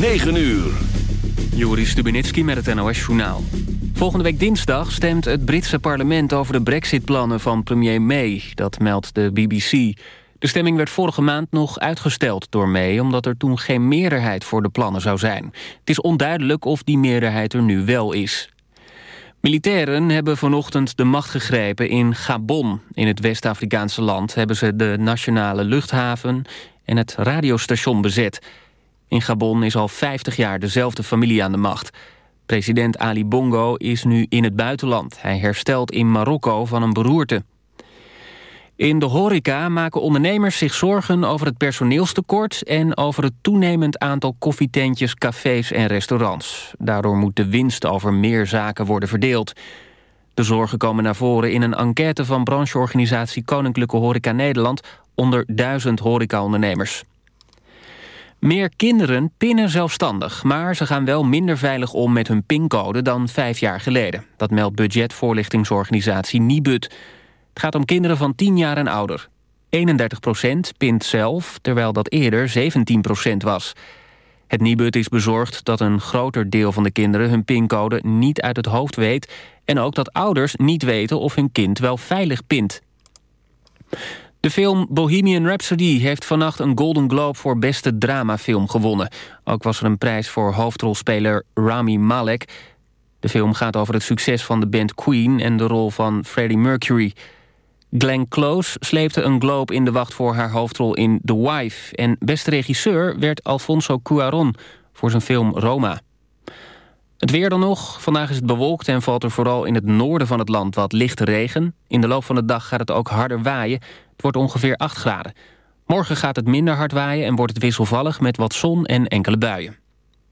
9 uur. Joris Stubenitski met het NOS-journaal. Volgende week dinsdag stemt het Britse parlement over de brexit-plannen van premier May. Dat meldt de BBC. De stemming werd vorige maand nog uitgesteld door May... omdat er toen geen meerderheid voor de plannen zou zijn. Het is onduidelijk of die meerderheid er nu wel is. Militairen hebben vanochtend de macht gegrepen in Gabon. In het West-Afrikaanse land hebben ze de nationale luchthaven... en het radiostation bezet... In Gabon is al 50 jaar dezelfde familie aan de macht. President Ali Bongo is nu in het buitenland. Hij herstelt in Marokko van een beroerte. In de horeca maken ondernemers zich zorgen over het personeelstekort... en over het toenemend aantal koffietentjes, cafés en restaurants. Daardoor moet de winst over meer zaken worden verdeeld. De zorgen komen naar voren in een enquête van brancheorganisatie Koninklijke Horeca Nederland... onder duizend horecaondernemers. Meer kinderen pinnen zelfstandig, maar ze gaan wel minder veilig om met hun pincode dan vijf jaar geleden. Dat meldt budgetvoorlichtingsorganisatie Nibud. Het gaat om kinderen van 10 jaar en ouder. 31% pint zelf, terwijl dat eerder 17% was. Het Nibud is bezorgd dat een groter deel van de kinderen hun pincode niet uit het hoofd weet... en ook dat ouders niet weten of hun kind wel veilig pint. De film Bohemian Rhapsody heeft vannacht een Golden Globe voor beste dramafilm gewonnen. Ook was er een prijs voor hoofdrolspeler Rami Malek. De film gaat over het succes van de band Queen en de rol van Freddie Mercury. Glenn Close sleepte een Globe in de wacht voor haar hoofdrol in The Wife. En beste regisseur werd Alfonso Cuarón voor zijn film Roma. Het weer dan nog. Vandaag is het bewolkt en valt er vooral in het noorden van het land wat lichte regen. In de loop van de dag gaat het ook harder waaien. Het wordt ongeveer 8 graden. Morgen gaat het minder hard waaien en wordt het wisselvallig met wat zon en enkele buien.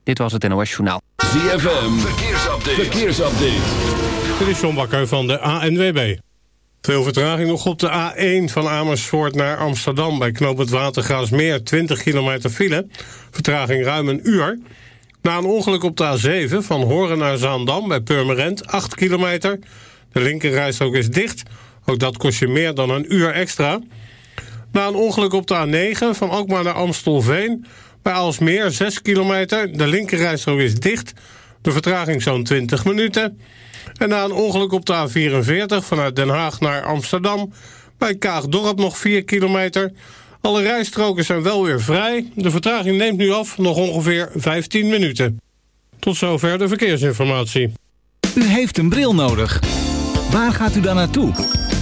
Dit was het NOS Journaal. ZFM, verkeersupdate. verkeersupdate. Dit is John Bakker van de ANWB. Veel vertraging nog op de A1 van Amersfoort naar Amsterdam... bij knoop het Watergraasmeer, 20 kilometer file. Vertraging ruim een uur. Na een ongeluk op de A7 van Horen naar Zaandam bij Purmerend, 8 kilometer. De linkerrijstrook is dicht... Ook dat kost je meer dan een uur extra. Na een ongeluk op de A9 van Alkmaar naar Amstelveen... bij Alsmeer 6 kilometer. De linkerrijstrook is dicht. De vertraging zo'n 20 minuten. En na een ongeluk op de A44 vanuit Den Haag naar Amsterdam... bij Kaagdorp nog 4 kilometer... Alle rijstroken zijn wel weer vrij. De vertraging neemt nu af nog ongeveer 15 minuten. Tot zover de verkeersinformatie. U heeft een bril nodig. Waar gaat u dan naartoe?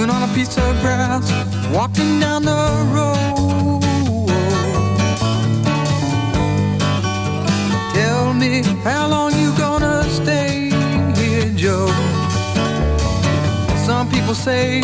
chewing on a piece of grass, walking down the road. Tell me how long you gonna stay here, Joe? Some people say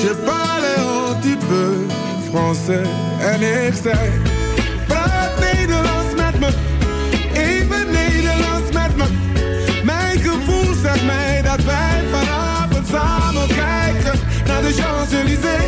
Je parlais un petit peu français en ik zei: Praat Nederlands met me, even Nederlands met me. Mijn gevoel zegt mij dat wij vanavond samen kijken naar de Champs-Élysées.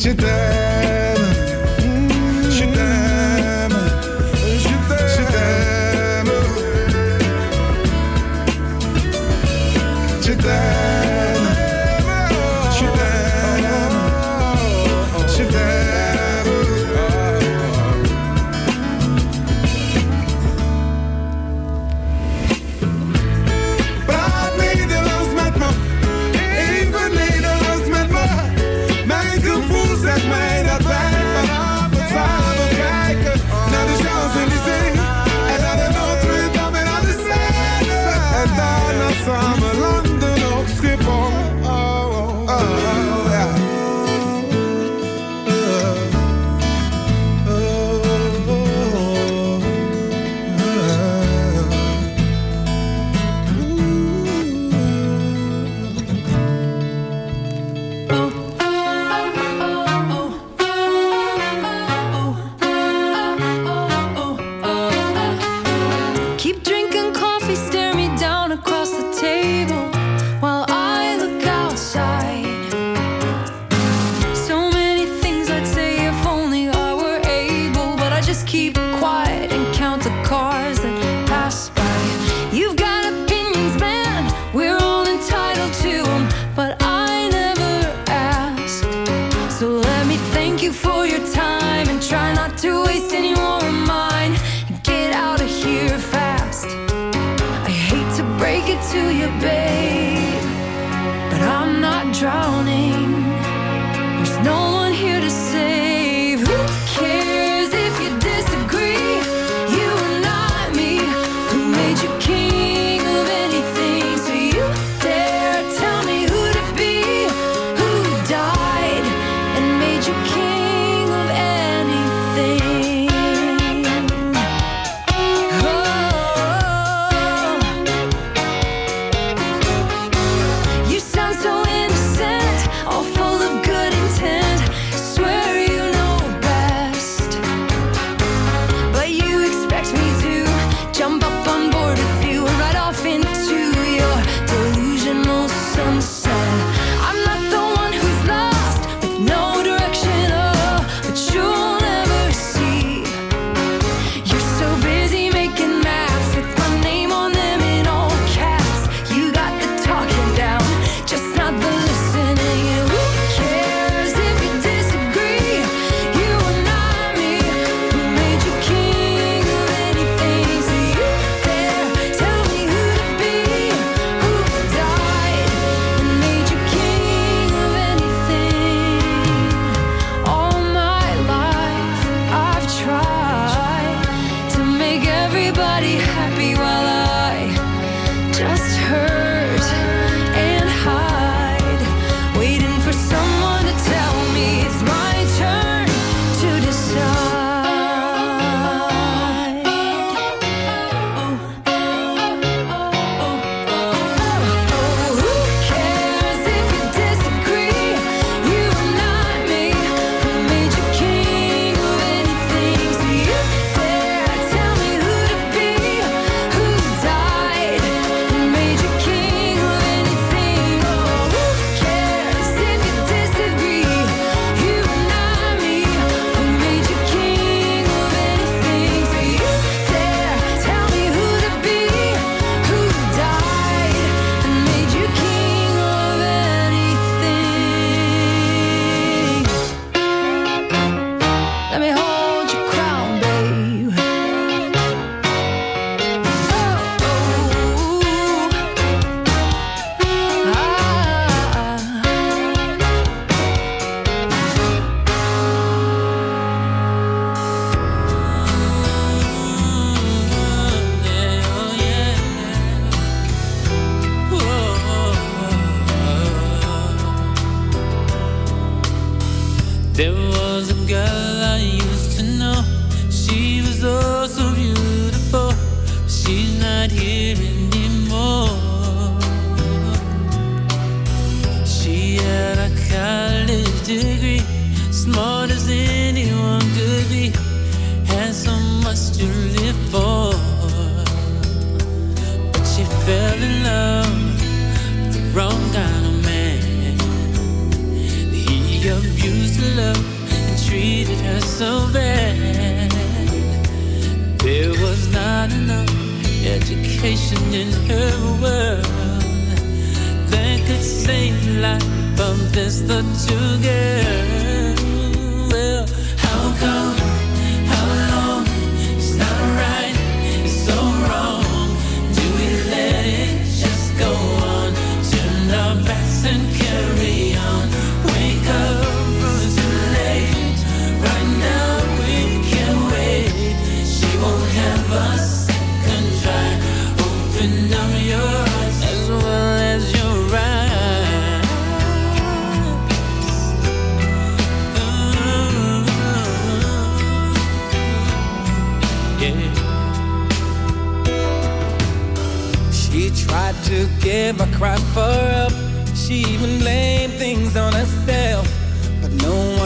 te der.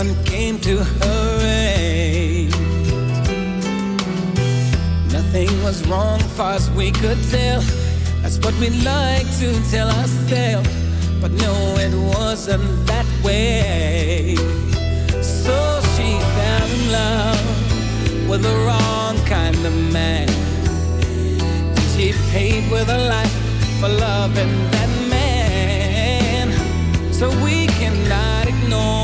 One came to her aid. Nothing was wrong, far as we could tell. That's what we like to tell ourselves, but no, it wasn't that way. So she fell in love with the wrong kind of man. And She paid with her life for loving that man. So we cannot ignore,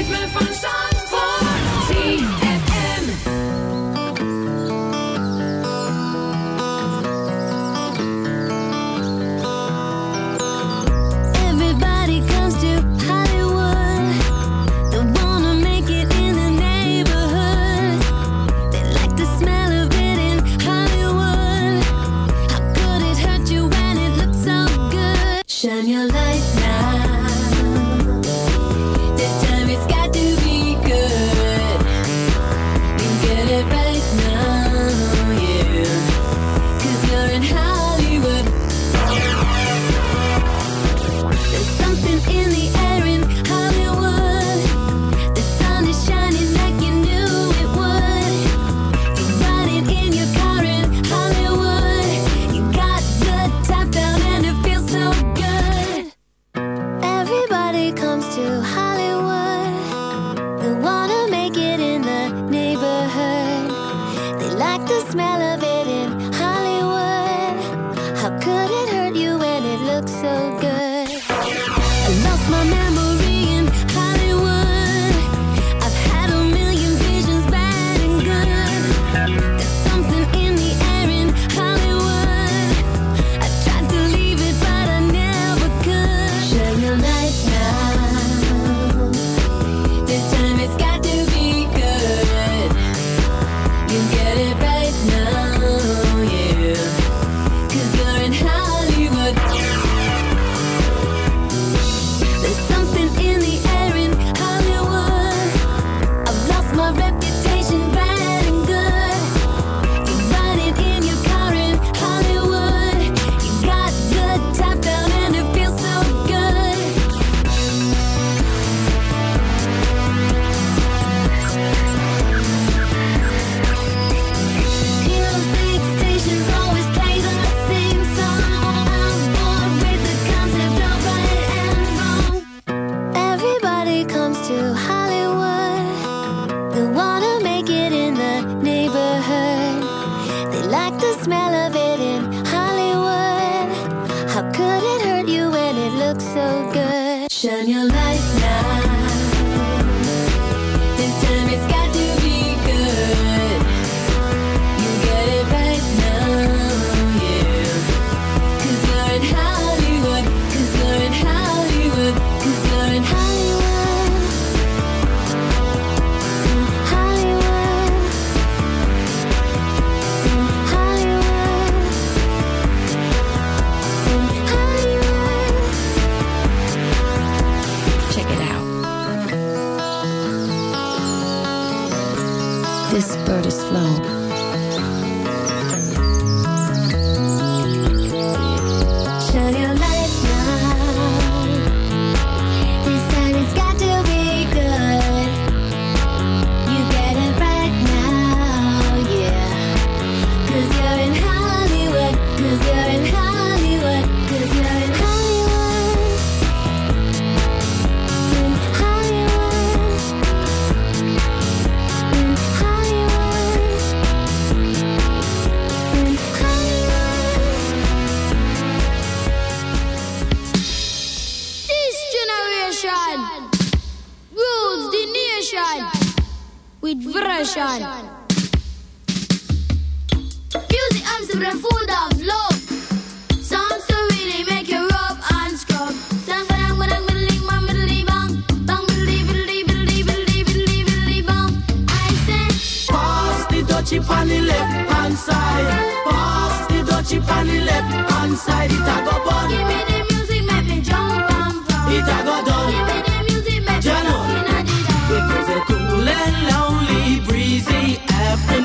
ritme van vibration. With vibration. Music arms the food of love. Songs to really make you rub and scrub. Chip on the left hand side, pass the dutchie on the left hand side. It a go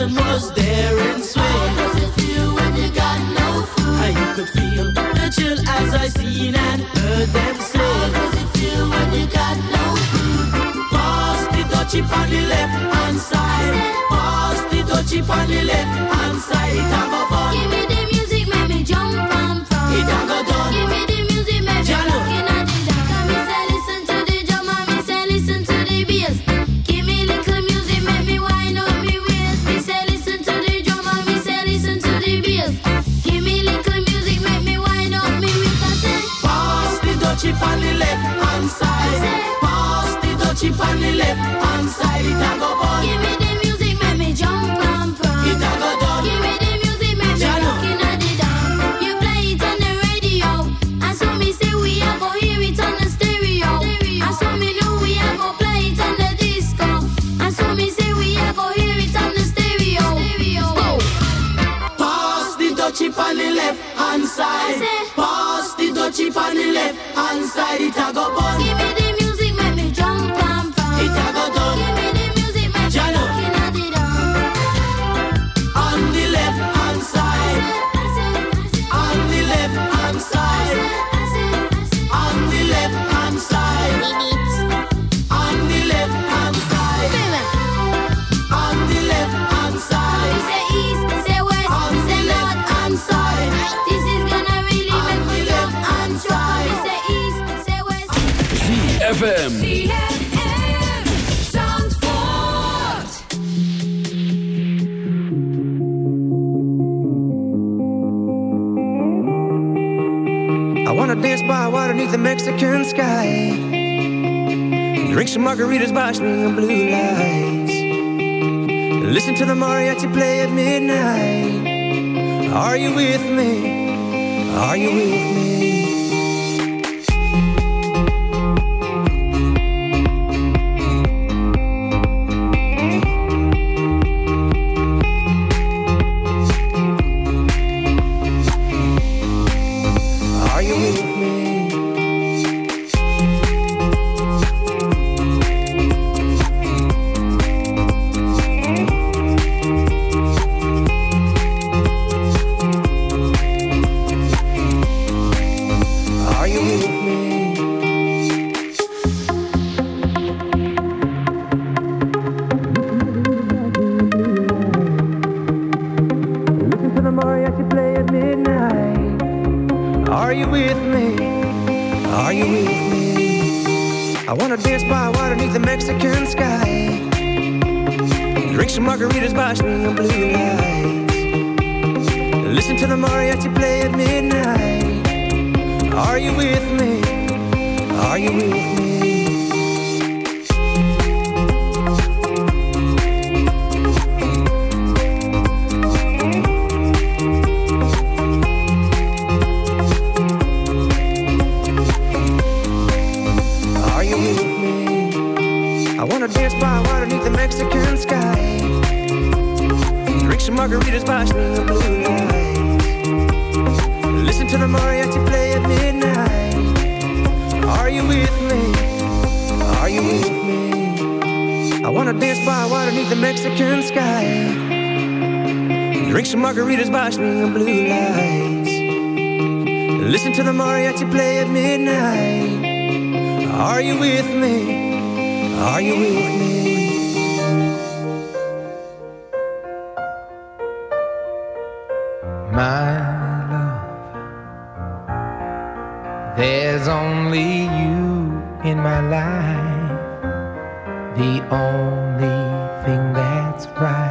tension was there and swing. How does it feel when you got no food? You could feel the chill as I seen and heard them say. How does it feel when you got no food? Pass the dutchie on the left hand side. Pass the dutchie on the left hand side. Have a fun. Give me the music, make me jump and. It ain't go done. Give me There's only you in my life, the only thing that's right.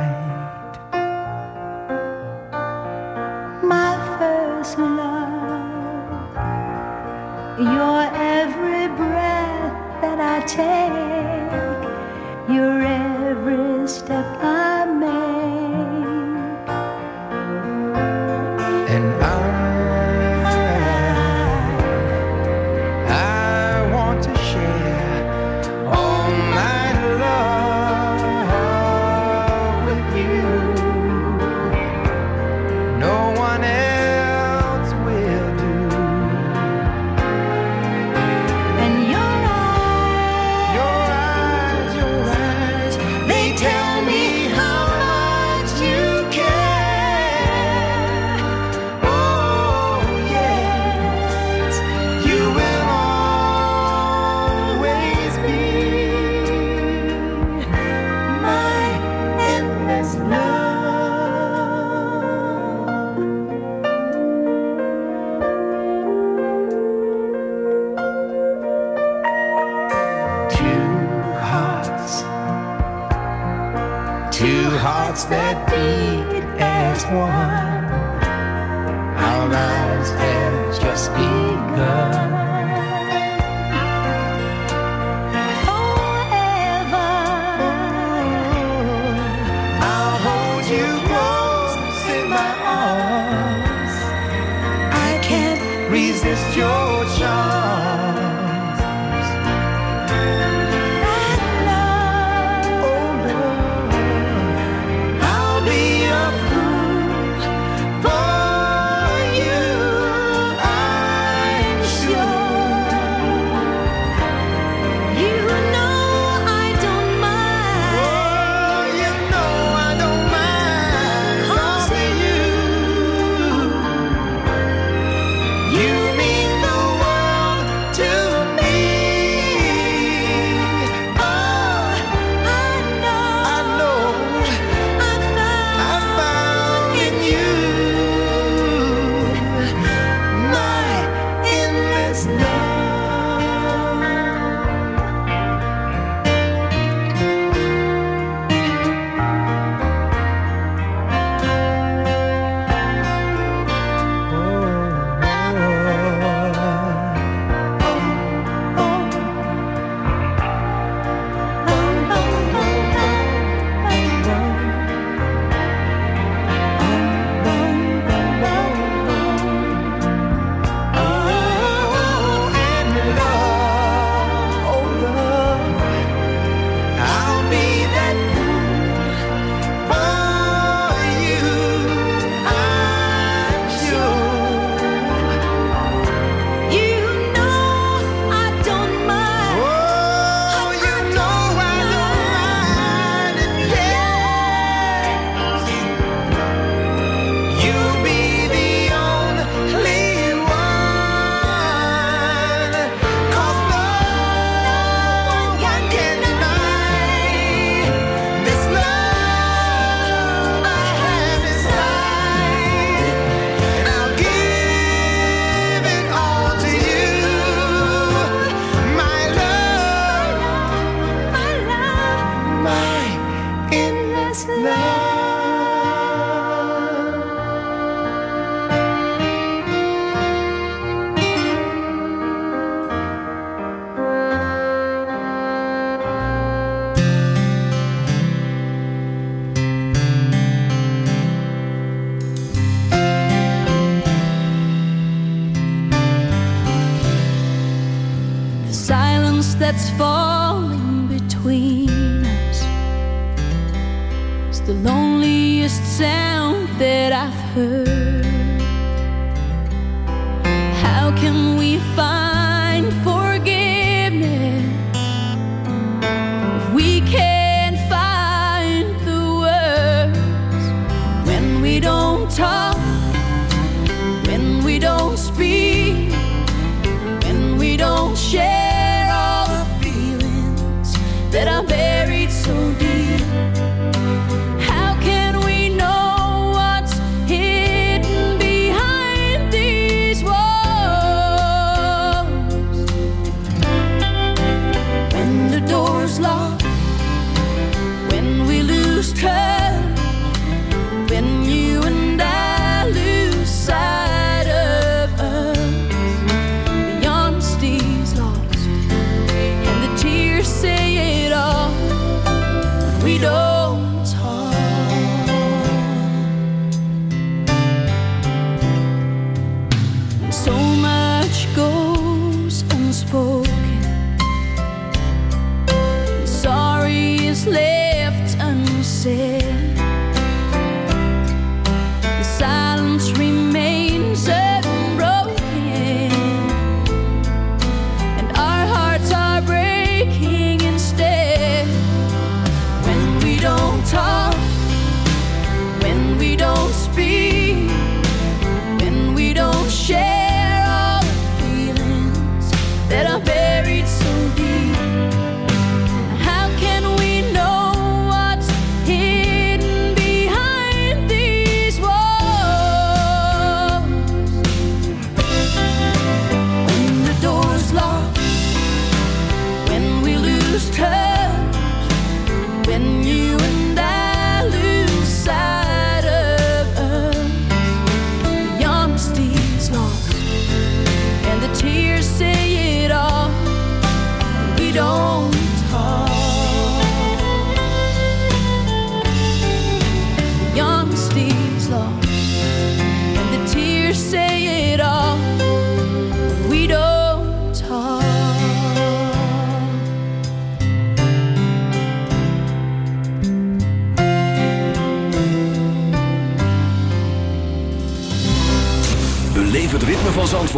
ser.